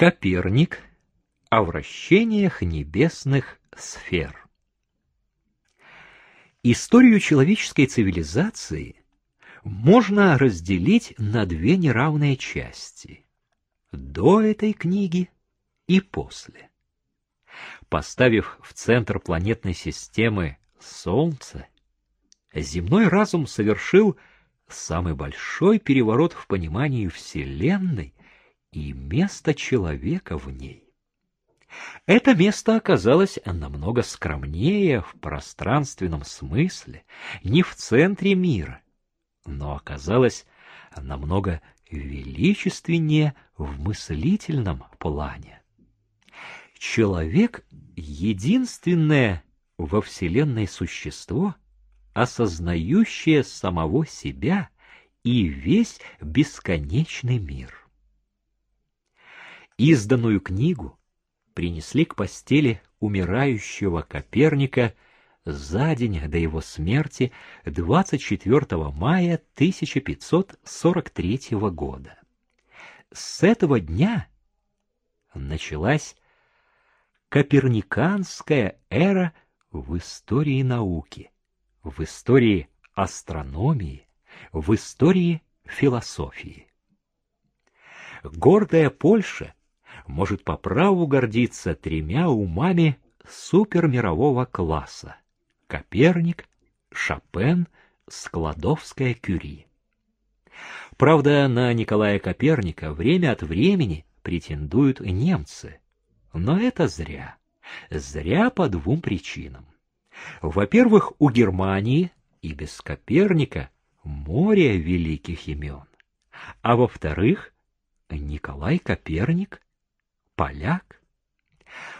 Коперник о вращениях небесных сфер. Историю человеческой цивилизации можно разделить на две неравные части — до этой книги и после. Поставив в центр планетной системы Солнце, земной разум совершил самый большой переворот в понимании Вселенной и место человека в ней. Это место оказалось намного скромнее в пространственном смысле, не в центре мира, но оказалось намного величественнее в мыслительном плане. Человек — единственное во Вселенной существо, осознающее самого себя и весь бесконечный мир. Изданную книгу принесли к постели умирающего Коперника за день до его смерти 24 мая 1543 года. С этого дня началась коперниканская эра в истории науки, в истории астрономии, в истории философии. Гордая Польша может по праву гордиться тремя умами супермирового класса — Коперник, Шопен, Складовская Кюри. Правда, на Николая Коперника время от времени претендуют немцы, но это зря. Зря по двум причинам. Во-первых, у Германии и без Коперника море великих имен. А во-вторых, Николай Коперник — поляк.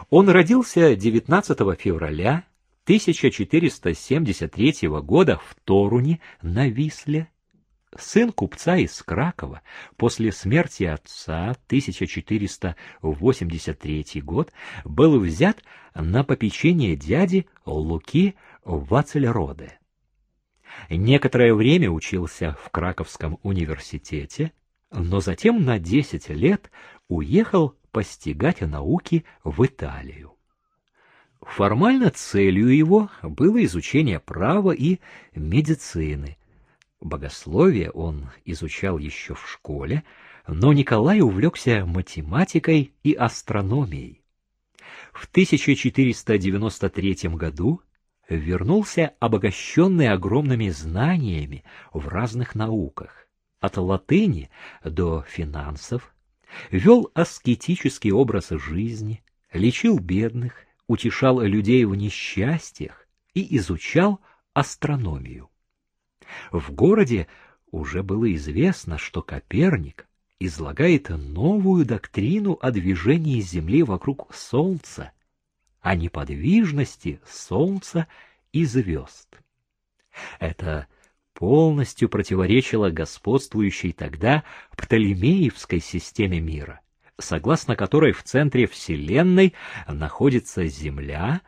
Он родился 19 февраля 1473 года в Торуне на Висле сын купца из Кракова, после смерти отца 1483 год был взят на попечение дяди Луки Вацельроде. Некоторое время учился в Краковском университете, но затем на 10 лет уехал постигать науки в Италию. Формально целью его было изучение права и медицины, Богословие он изучал еще в школе, но Николай увлекся математикой и астрономией. В 1493 году вернулся обогащенный огромными знаниями в разных науках, от латыни до финансов, вел аскетический образ жизни, лечил бедных, утешал людей в несчастьях и изучал астрономию. В городе уже было известно, что Коперник излагает новую доктрину о движении Земли вокруг Солнца, о неподвижности Солнца и звезд. Это полностью противоречило господствующей тогда Птолемеевской системе мира, согласно которой в центре Вселенной находится Земля,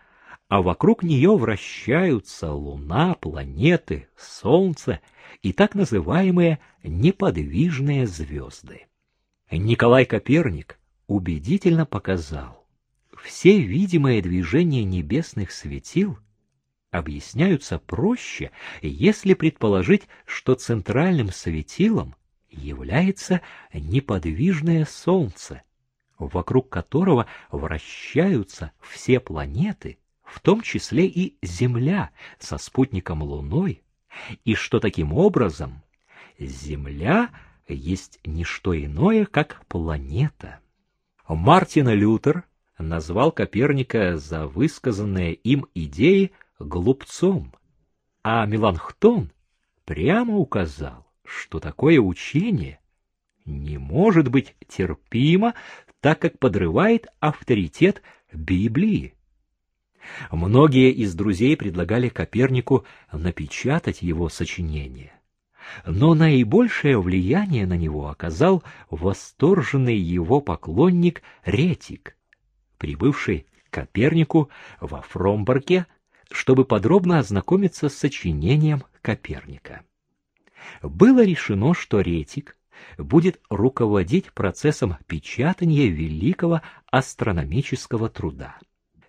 а вокруг нее вращаются Луна, планеты, Солнце и так называемые неподвижные звезды. Николай Коперник убедительно показал, все видимые движения небесных светил объясняются проще, если предположить, что центральным светилом является неподвижное Солнце, вокруг которого вращаются все планеты в том числе и Земля со спутником Луной, и что таким образом Земля есть не что иное, как планета. Мартин Лютер назвал Коперника за высказанные им идеи глупцом, а Меланхтон прямо указал, что такое учение не может быть терпимо, так как подрывает авторитет Библии. Многие из друзей предлагали Копернику напечатать его сочинение. Но наибольшее влияние на него оказал восторженный его поклонник Ретик, прибывший к Копернику во Фромборге, чтобы подробно ознакомиться с сочинением Коперника. Было решено, что Ретик будет руководить процессом печатания великого астрономического труда.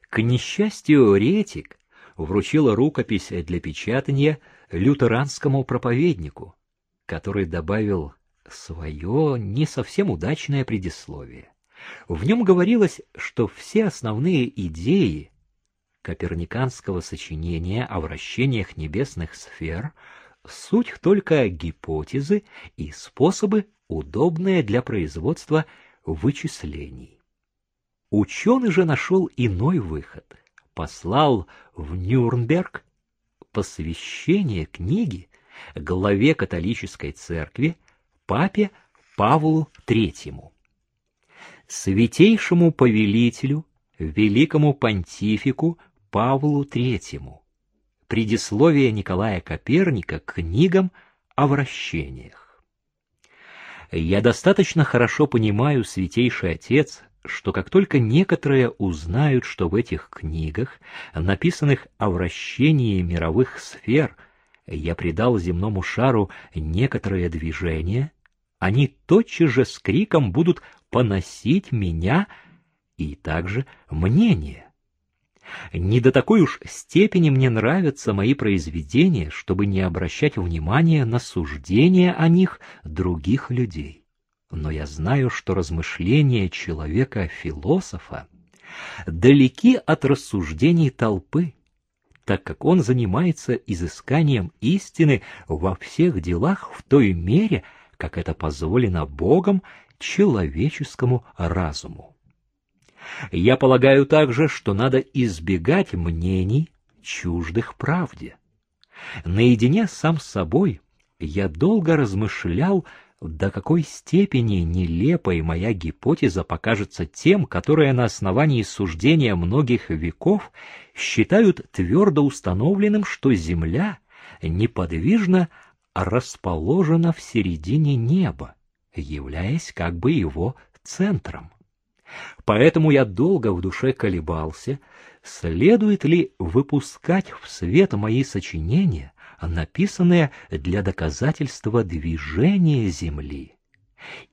К несчастью, Ретик вручила рукопись для печатания лютеранскому проповеднику, который добавил свое не совсем удачное предисловие. В нем говорилось, что все основные идеи коперниканского сочинения о вращениях небесных сфер суть только гипотезы и способы, удобные для производства вычислений. Ученый же нашел иной выход. Послал в Нюрнберг посвящение книги главе католической церкви папе Павлу III. Святейшему повелителю, великому понтифику Павлу III. Предисловие Николая Коперника к книгам о вращениях. Я достаточно хорошо понимаю, Святейший Отец, что как только некоторые узнают, что в этих книгах, написанных о вращении мировых сфер, я придал земному шару некоторое движение, они тотчас же с криком будут поносить меня и также мнение. Не до такой уж степени мне нравятся мои произведения, чтобы не обращать внимания на суждения о них других людей. Но я знаю, что размышления человека-философа далеки от рассуждений толпы, так как он занимается изысканием истины во всех делах в той мере, как это позволено Богом человеческому разуму. Я полагаю также, что надо избегать мнений, чуждых правде. Наедине сам с собой я долго размышлял, до какой степени нелепой моя гипотеза покажется тем, которые на основании суждения многих веков считают твердо установленным, что Земля неподвижно расположена в середине неба, являясь как бы его центром. Поэтому я долго в душе колебался, следует ли выпускать в свет мои сочинения, написанные для доказательства движения Земли,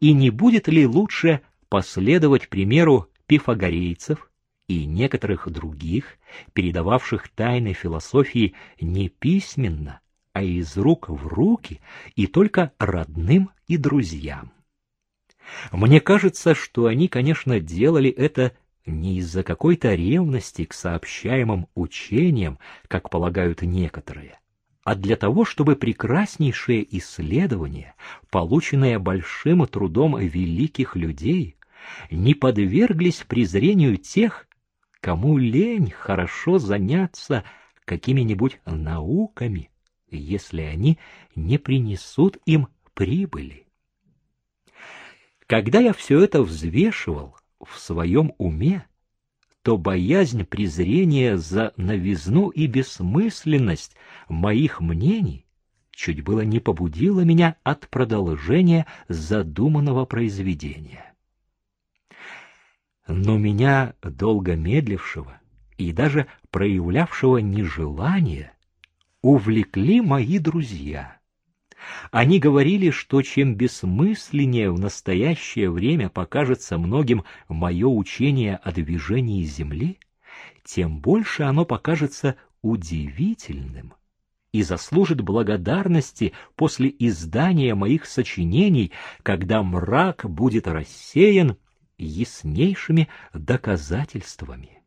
и не будет ли лучше последовать примеру пифагорейцев и некоторых других, передававших тайны философии не письменно, а из рук в руки и только родным и друзьям. Мне кажется, что они, конечно, делали это не из-за какой-то ревности к сообщаемым учениям, как полагают некоторые, а для того, чтобы прекраснейшие исследования, полученные большим трудом великих людей, не подверглись презрению тех, кому лень хорошо заняться какими-нибудь науками, если они не принесут им прибыли. Когда я все это взвешивал в своем уме, то боязнь презрения за новизну и бессмысленность моих мнений чуть было не побудила меня от продолжения задуманного произведения. Но меня, долго медлившего и даже проявлявшего нежелание, увлекли мои друзья — они говорили, что чем бессмысленнее в настоящее время покажется многим мое учение о движении Земли, тем больше оно покажется удивительным и заслужит благодарности после издания моих сочинений, когда мрак будет рассеян яснейшими доказательствами.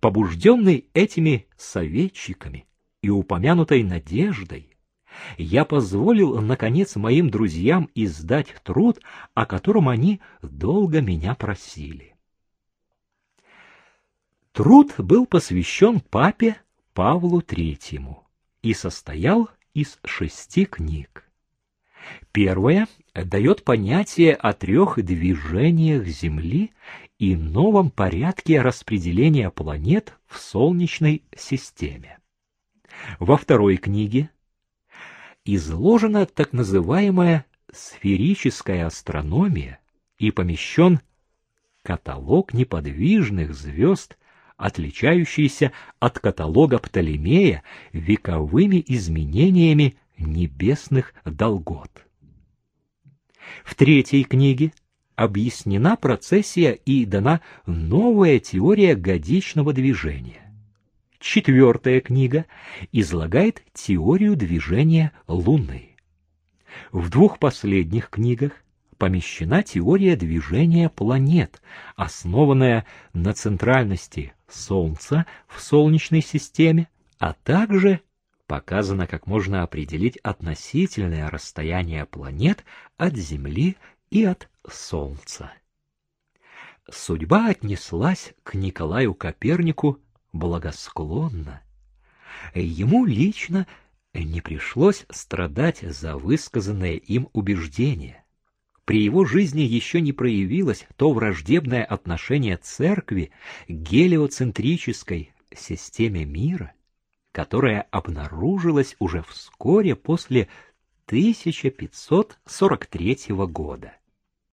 Побужденный этими советчиками и упомянутой надеждой, я позволил, наконец, моим друзьям издать труд, о котором они долго меня просили. Труд был посвящен папе Павлу Третьему и состоял из шести книг. Первая дает понятие о трех движениях Земли и новом порядке распределения планет в Солнечной системе. Во второй книге изложена так называемая сферическая астрономия и помещен каталог неподвижных звезд, отличающийся от каталога Птолемея вековыми изменениями небесных долгот. В третьей книге объяснена процессия и дана новая теория годичного движения. Четвертая книга излагает теорию движения Луны. В двух последних книгах помещена теория движения планет, основанная на центральности Солнца в Солнечной системе, а также показано, как можно определить относительное расстояние планет от Земли и от Солнца. Судьба отнеслась к Николаю Копернику благосклонно. Ему лично не пришлось страдать за высказанное им убеждение. При его жизни еще не проявилось то враждебное отношение церкви к гелиоцентрической системе мира, которое обнаружилось уже вскоре после 1543 года.